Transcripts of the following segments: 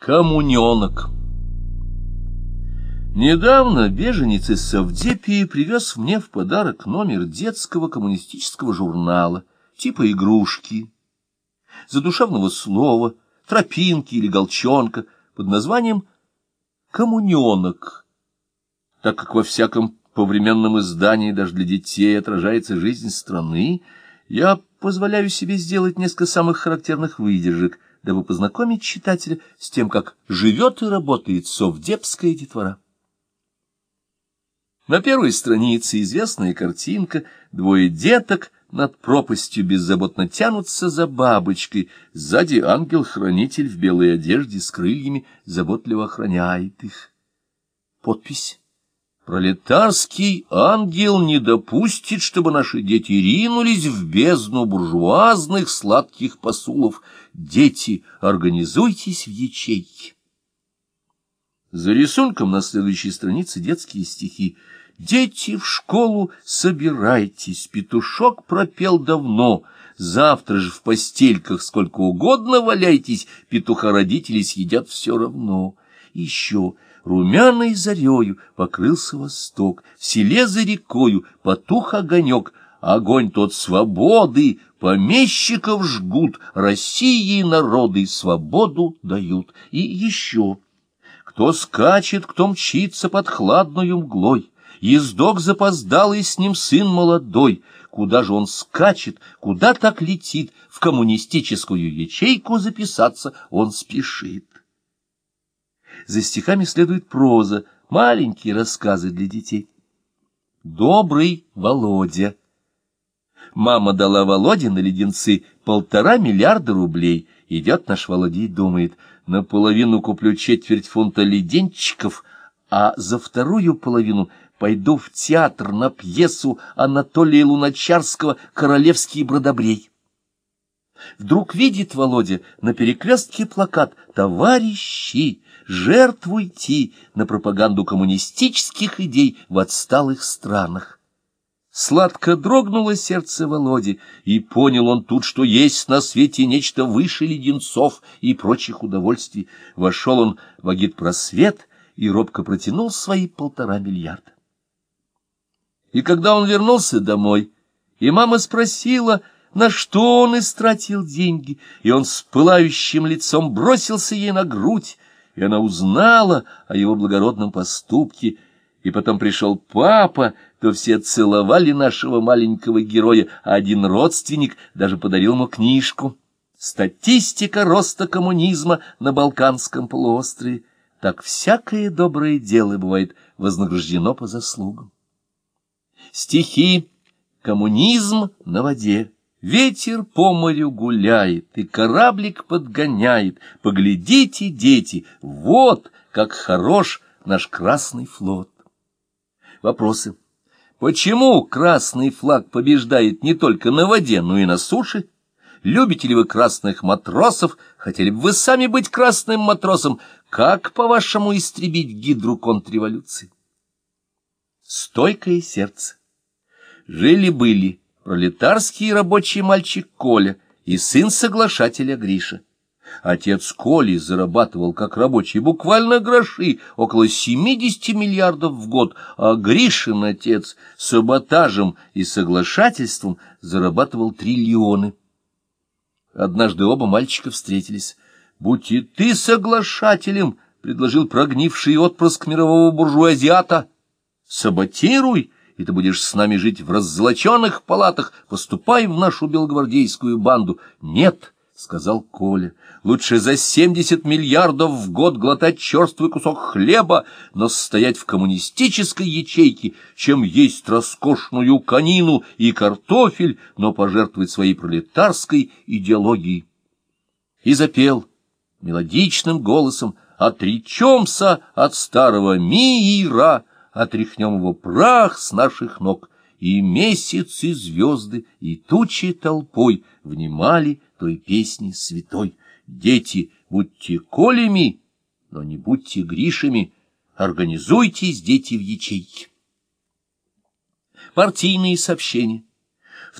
Коммунионок. Недавно беженец из Савдепии привез мне в подарок номер детского коммунистического журнала, типа игрушки, задушевного слова, тропинки или голчонка под названием «Коммунионок». Так как во всяком повременном издании даже для детей отражается жизнь страны, я позволяю себе сделать несколько самых характерных выдержек — дабы познакомить читателя с тем, как живет и работает совдепская детвора. На первой странице известная картинка «Двое деток» над пропастью беззаботно тянутся за бабочкой. Сзади ангел-хранитель в белой одежде с крыльями заботливо охраняет их. Подпись Пролетарский ангел не допустит, чтобы наши дети ринулись в бездну буржуазных сладких посулов. Дети, организуйтесь в ячейки. За рисунком на следующей странице детские стихи. «Дети в школу, собирайтесь, петушок пропел давно, завтра же в постельках сколько угодно валяйтесь, петуха родители съедят все равно». Еще румяной зарею покрылся восток, в селе за рекою потух огонек, огонь тот свободы, помещиков жгут, России народы свободу дают. И еще, кто скачет, кто мчится под хладною мглой, ездок запоздалый с ним сын молодой, куда же он скачет, куда так летит, в коммунистическую ячейку записаться он спешит. За стихами следует проза, маленькие рассказы для детей. Добрый Володя. Мама дала Володе на леденцы полтора миллиарда рублей. Идет наш Володя и думает, наполовину куплю четверть фунта леденчиков, а за вторую половину пойду в театр на пьесу Анатолия Луначарского «Королевский бродобрей». Вдруг видит Володя на перекрестке плакат «Товарищи, жертвуйте на пропаганду коммунистических идей в отсталых странах». Сладко дрогнуло сердце Володи, и понял он тут, что есть на свете нечто выше леденцов и прочих удовольствий. Вошел он в агитпросвет и робко протянул свои полтора миллиарда. И когда он вернулся домой, и мама спросила, на что он истратил деньги, и он с пылающим лицом бросился ей на грудь, и она узнала о его благородном поступке, и потом пришел папа, то все целовали нашего маленького героя, а один родственник даже подарил ему книжку. Статистика роста коммунизма на Балканском полуострове. Так всякое доброе дело бывает вознаграждено по заслугам. Стихи «Коммунизм на воде». Ветер по морю гуляет, и кораблик подгоняет. Поглядите, дети, вот как хорош наш Красный флот. Вопросы. Почему красный флаг побеждает не только на воде, но и на суше? Любите ли вы красных матросов? Хотели бы вы сами быть красным матросом? Как, по-вашему, истребить гидру контрреволюции? Стойкое сердце. Жили-были пролетарский рабочий мальчик Коля и сын соглашателя Гриша. Отец Коли зарабатывал как рабочий буквально гроши, около 70 миллиардов в год, а Гришин отец саботажем и соглашательством зарабатывал триллионы. Однажды оба мальчика встретились. «Будь и ты соглашателем», — предложил прогнивший отпрыск мирового буржуазиата. «Саботируй» и ты будешь с нами жить в раззолоченных палатах, поступай в нашу белогвардейскую банду. Нет, — сказал Коля, — лучше за семьдесят миллиардов в год глотать черствый кусок хлеба, но стоять в коммунистической ячейке, чем есть роскошную конину и картофель, но пожертвовать своей пролетарской идеологией. И запел мелодичным голосом «Отречемся от старого мира!» Отряхнем его прах с наших ног, и месяц, и звезды, и тучи толпой внимали той песни святой. Дети, будьте колями, но не будьте гришами, организуйтесь, дети, в ячейки. Партийные сообщения.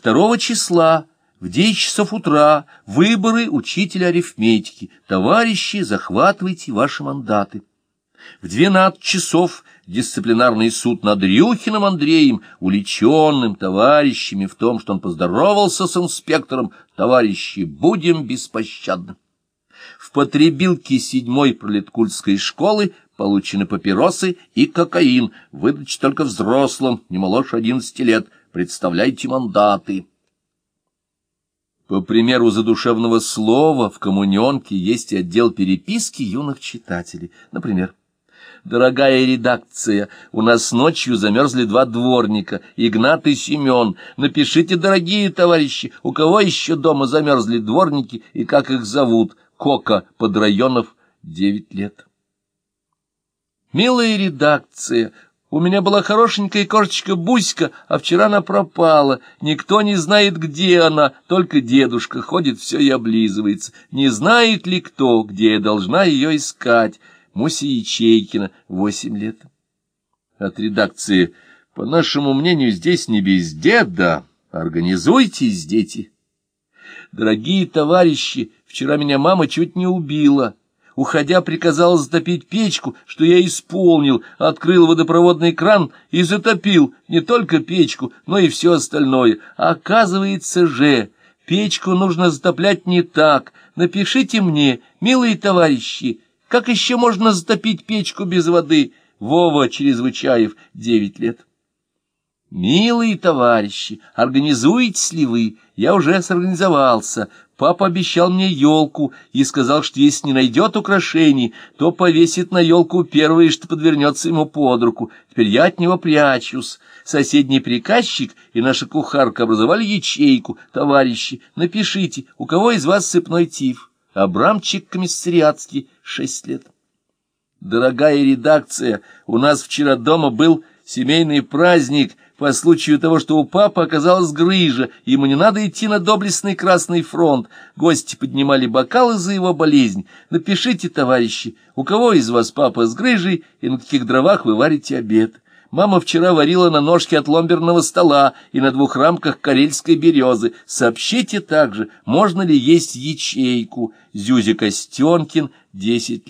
2 числа В десять часов утра выборы учителя арифметики. Товарищи, захватывайте ваши мандаты. В двенадцать часов дисциплинарный суд над Рюхиным Андреем, уличенным товарищами в том, что он поздоровался с инспектором. Товарищи, будем беспощадны. В потребилке седьмой пролеткульской школы получены папиросы и кокаин, выдача только взрослым, не моложе одиннадцати лет. Представляйте мандаты. По примеру задушевного слова в коммунионке есть отдел переписки юных читателей. Например, «Дорогая редакция, у нас ночью замерзли два дворника, Игнат и Семен. Напишите, дорогие товарищи, у кого еще дома замерзли дворники и как их зовут? Кока Подрайонов, девять лет». «Милая редакция, у меня была хорошенькая кошечка Буська, а вчера она пропала. Никто не знает, где она, только дедушка ходит все и облизывается. Не знает ли кто, где я должна ее искать? Муся Ячейкина, восемь лет. От редакции. По нашему мнению, здесь не без деда. Организуйтесь, дети. Дорогие товарищи, вчера меня мама чуть не убила. Уходя, приказал затопить печку, что я исполнил, открыл водопроводный кран и затопил не только печку, но и все остальное. Оказывается же, печку нужно затоплять не так. Напишите мне, милые товарищи, как еще можно затопить печку без воды? Вова Чрезвычаев, девять лет. Милые товарищи, организуетесь ли вы? Я уже сорганизовался. Папа обещал мне елку и сказал, что если не найдет украшений, то повесит на елку первое, что подвернется ему под руку. Теперь я от него прячусь. Соседний приказчик и наша кухарка образовали ячейку. Товарищи, напишите, у кого из вас сыпной тиф? Абрамчик комиссариатский, шесть лет. Дорогая редакция, у нас вчера дома был семейный праздник — по случаю того, что у папы оказалась грыжа, ему не надо идти на доблестный Красный фронт. Гости поднимали бокалы за его болезнь. Напишите, товарищи, у кого из вас папа с грыжей и на каких дровах вы варите обед? Мама вчера варила на ножке от ломберного стола и на двух рамках карельской березы. Сообщите также, можно ли есть ячейку. Зюзя Костенкин, десять лет.